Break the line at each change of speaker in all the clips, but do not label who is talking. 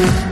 Señores,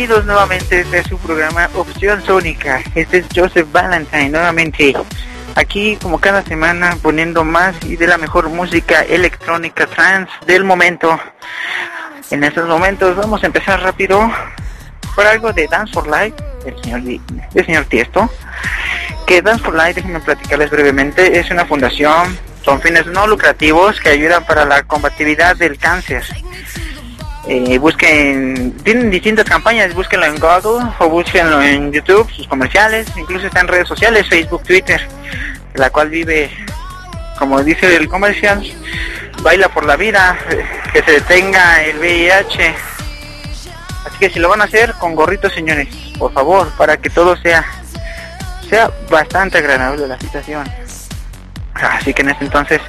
bienvenidos nuevamente a este su programa Opción Sónica. Este es Joseph Valentine nuevamente. Aquí como cada semana poniendo más y de la mejor música electrónica trans del momento. En estos momentos vamos a empezar rápido por algo de Dance for Life del señor, señor Tiesto. Que Dance for Life, déjenme platicarles brevemente, es una fundación, son fines no lucrativos que ayudan para la combatividad del cáncer eh, busquen, tienen distintas campañas, búsquenlo en Google o búsquenlo en YouTube, sus comerciales, incluso está en redes sociales, Facebook, Twitter, la cual vive, como dice el comercial, baila por la vida, que se detenga el VIH. Así que si lo van a hacer con gorritos, señores, por favor, para que todo sea sea bastante agradable la situación. Así que en este entonces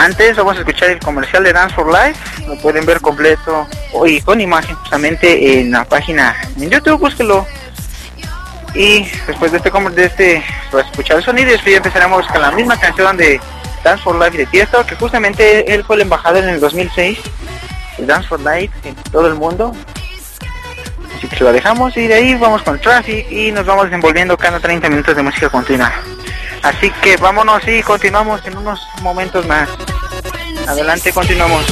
antes vamos a escuchar el comercial de Dance for Life, lo pueden ver completo y con imagen justamente en la página en YouTube, búsquelo. Y después de este de este a escuchar el sonido después empezaremos con la misma canción de Dance for Life de Tiesto, que justamente él fue el embajador en el 2006, el Dance for Life en todo el mundo. Así que lo dejamos y de ahí vamos con Traffic y nos vamos desenvolviendo cada 30 minutos de música continua. Así que vámonos y continuamos en unos momentos más. Adelante, continuamos.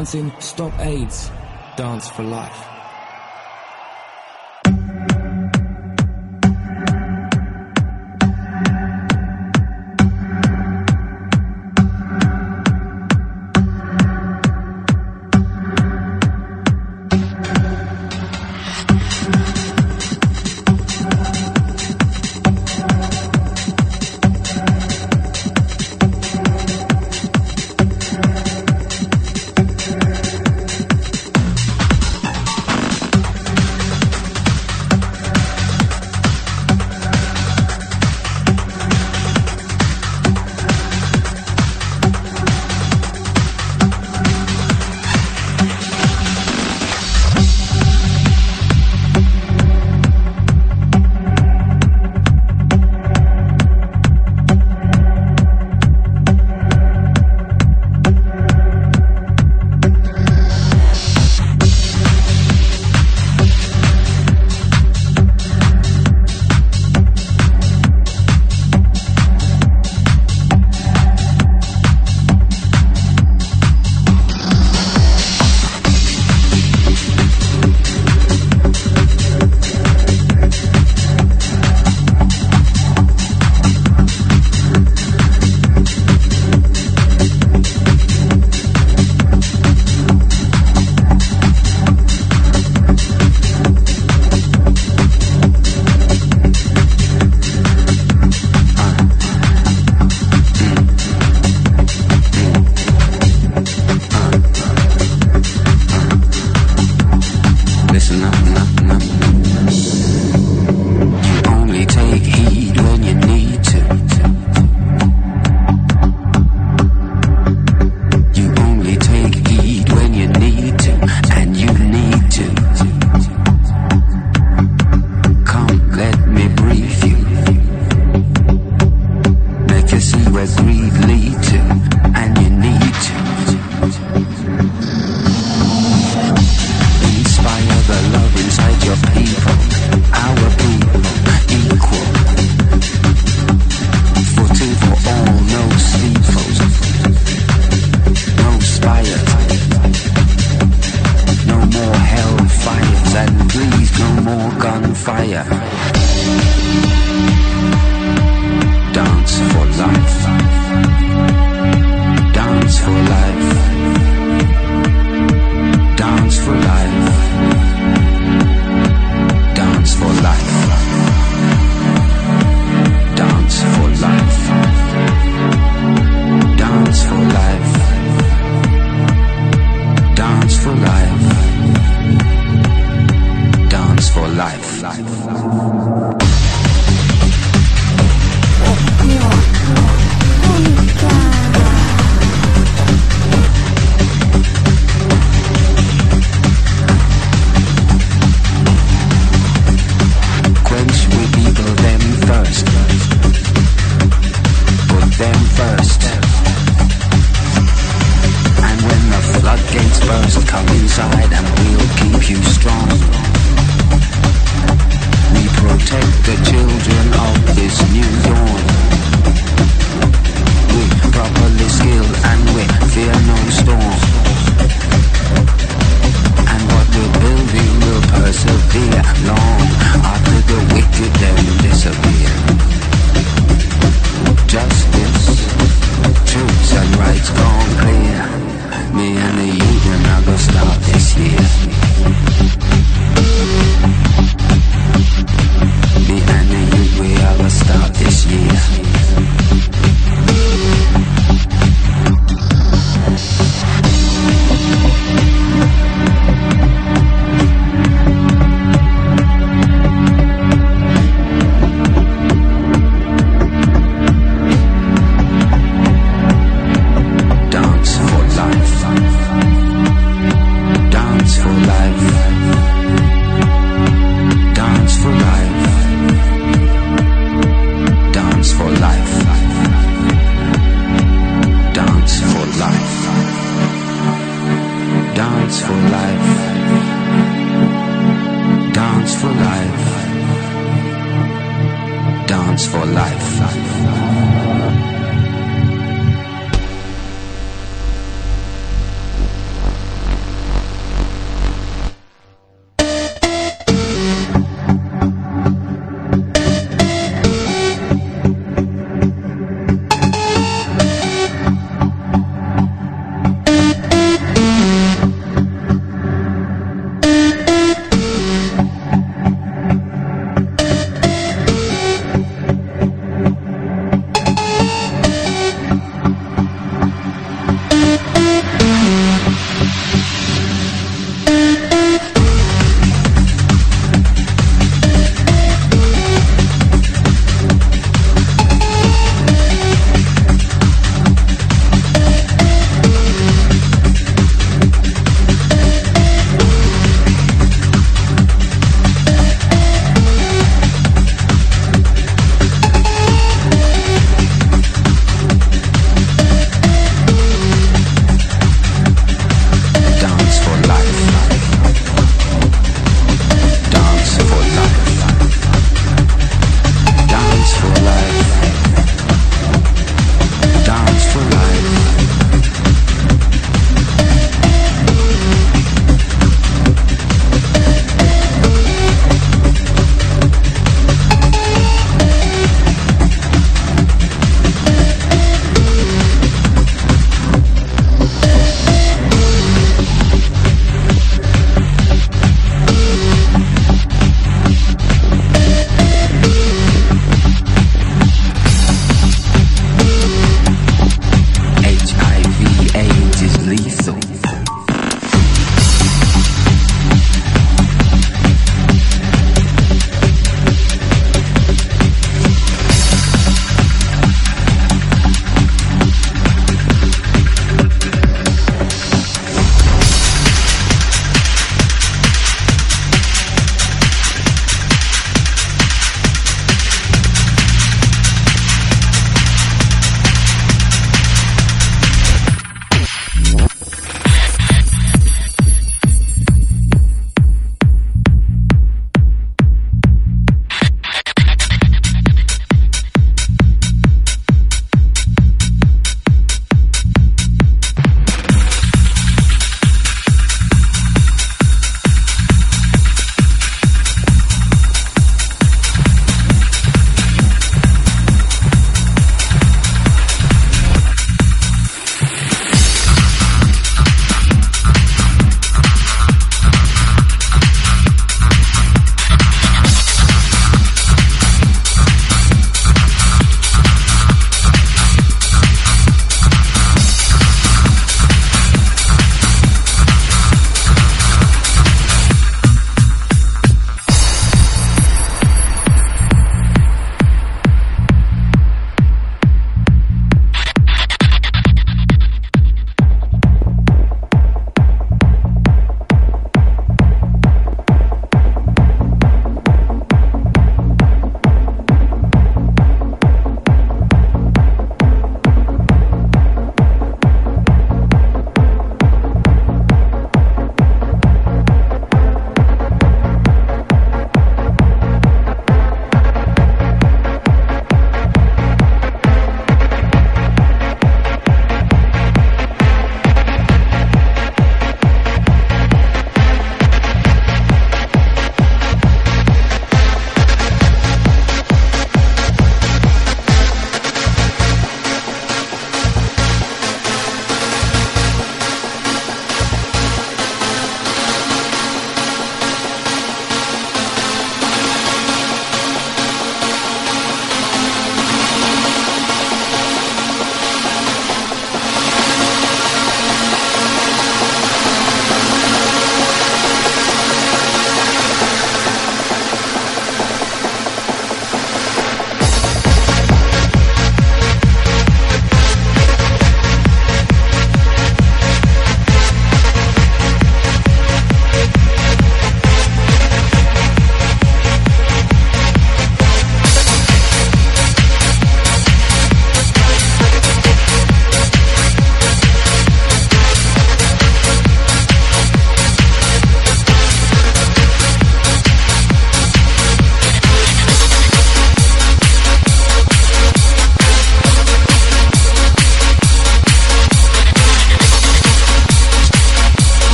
Dancing, stop AIDS, dance for life.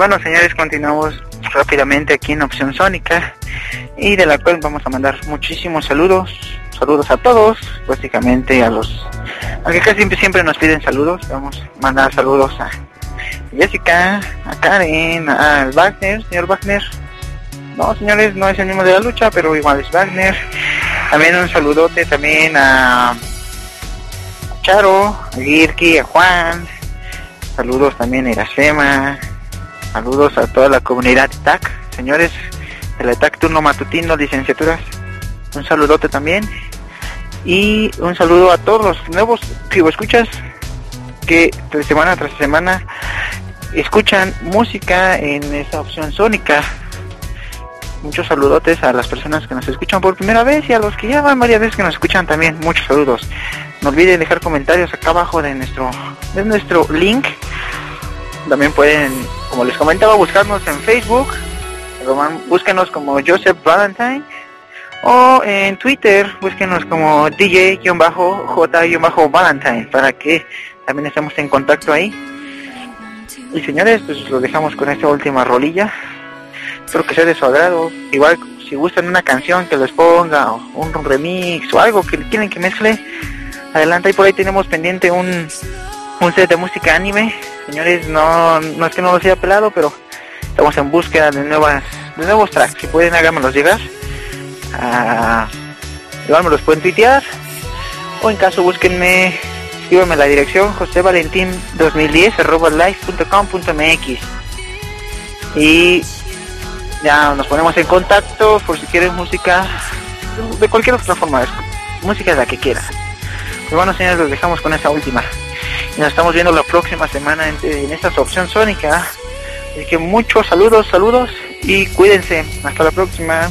Bueno, señores, continuamos rápidamente aquí en Opción Sónica y de la cual vamos a mandar muchísimos saludos, saludos a todos, básicamente a los, a que casi siempre, nos piden saludos, vamos a mandar saludos a Jessica, a Karen, al Wagner, señor Wagner. No, señores, no es el mismo de la lucha, pero igual es Wagner. También un saludote también a Charo, a Girki, a Juan. Saludos también a Iracema. Saludos a toda la comunidad TAC, señores de la TAC Turno Matutino, licenciaturas. Un saludote también. Y un saludo a todos los nuevos que escuchas que semana tras semana escuchan música en esa opción sónica. Muchos saludotes a las personas que nos escuchan por primera vez y a los que ya van varias veces que nos escuchan también. Muchos saludos. No olviden dejar comentarios acá abajo de nuestro, de nuestro link. También pueden, como les comentaba, buscarnos en Facebook. Búsquenos como Joseph Valentine. O en Twitter, búsquenos como DJ-J-Valentine para que también estemos en contacto ahí. Y señores, pues lo dejamos con esta última rolilla. Espero que sea de su agrado. Igual, si gustan una canción que les ponga, o un remix o algo que quieren que mezcle, adelante. Y por ahí tenemos pendiente un, un set de música anime. Señores, no, no es que no los haya pelado, pero estamos en búsqueda de nuevas de nuevos tracks. Si pueden, háganmelos llegar. Ah, igual los pueden tuitear. O en caso, búsquenme escríbeme la dirección José Valentín 2010 arroba live.com.mx y ya nos ponemos en contacto por si quieren música de cualquier otra forma, música de la que quieran. Pues bueno señores, los dejamos con esa última. Nos estamos viendo la próxima semana en, en esta opción sónica. Así que muchos saludos, saludos y cuídense. Hasta la próxima.